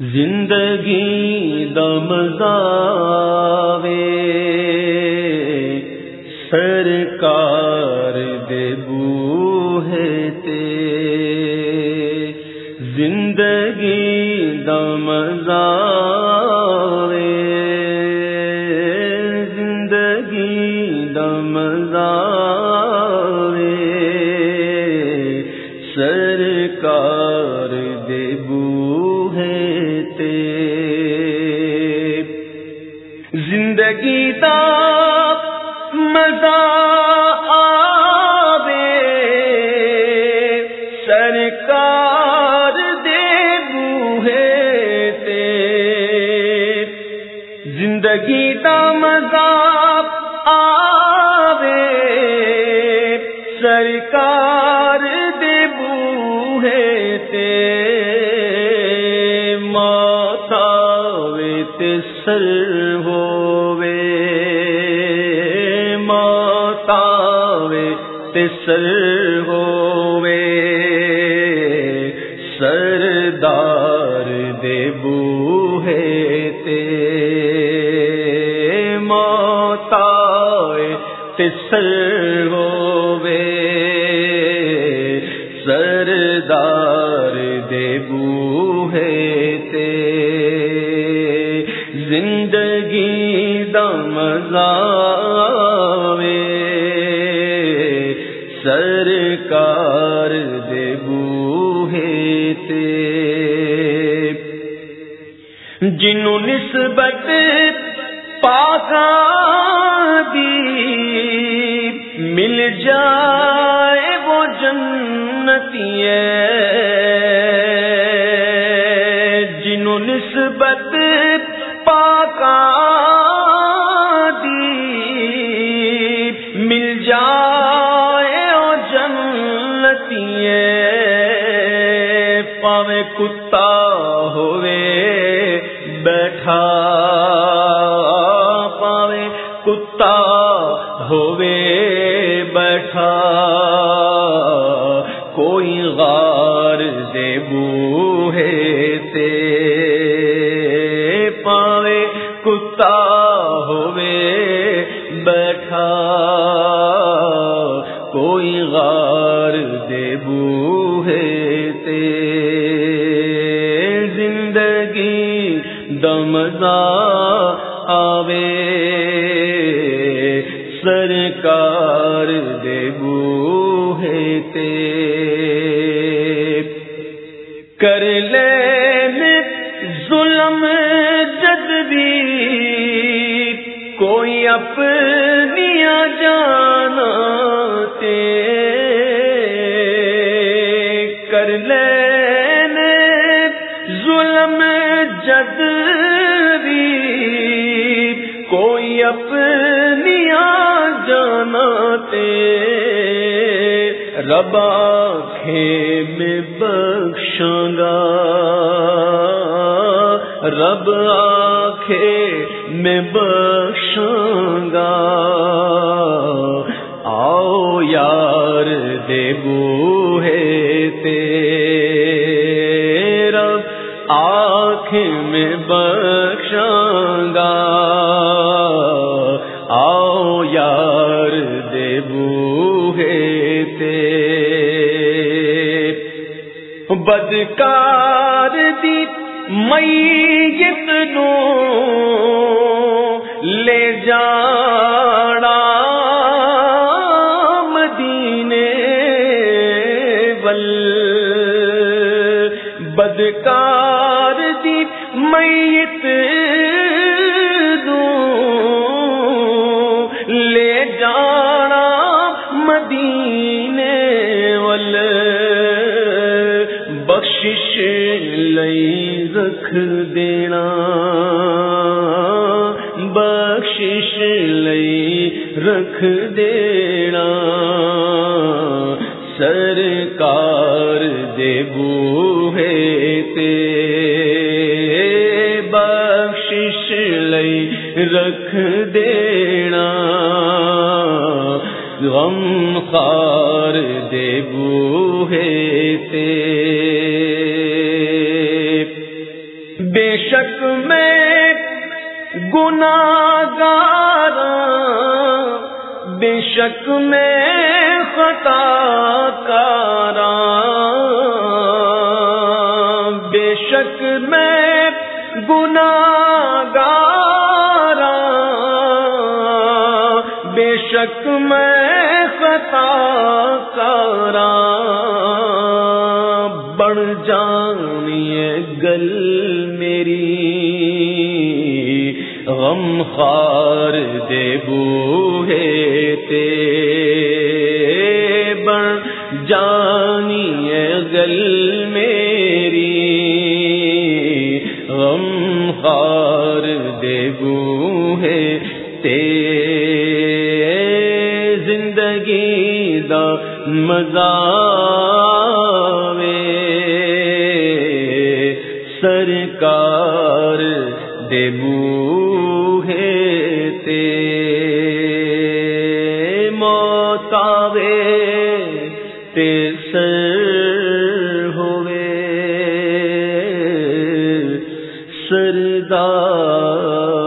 زندگی دمزاوے سرکار دبو ہے تے۔ زندگی دمزاوے مزہ آوے۔ سرکار دے بوہے تے۔ زندگی دا مزہ آوے۔ سرکار دے بوہے تے۔ ماتا وے تے سر سر ہووے سردار دے بوہے تے موتا تے سر سردار دے بوہے تے زندگی دمزا سرکار نسبت پاکا مل جائے وہ جنتی ہے جنہوں نسبت پاک مل جائے وہ جنتی ہے پاوے کتا ہوئے بیٹھا پاوے کتا ہوئے بیٹھا کوئی غار دے بوہے تے پاوے کتا ہوئے بیٹھا کوئی غار دمزا آوے۔ سرکار دے بوہے تے۔ کر لے ظلم جد بھی۔ کوئی اپنی جانا تے۔ ظلم جد کوئی اپنی جانا تے ربا میں بخشاں رب آخے میں بخشاں آؤ یار دے بوہے تے بدکار دی میت نو لے جانا مدینے ول بدکار دی میت بخشش لئی رکھ دینا۔ بخشش لئی رکھ دینا۔ سرکار دے بوہے تے۔ بخشش لئی رکھ دینا۔ غم خار دے بوہے تے۔ بے شک میں گناگار بے شک میں خطا کارا بے شک میں گناگار بے شک میں خطا کارا بڑھ جانی گل غم خار دے بوہے تے بڑھ جانی گل میری۔ غم خار دے بوہے تے زندگی دا مزہ سرکار دیبو ہے تے موتاوے تے سر ہوئے سردار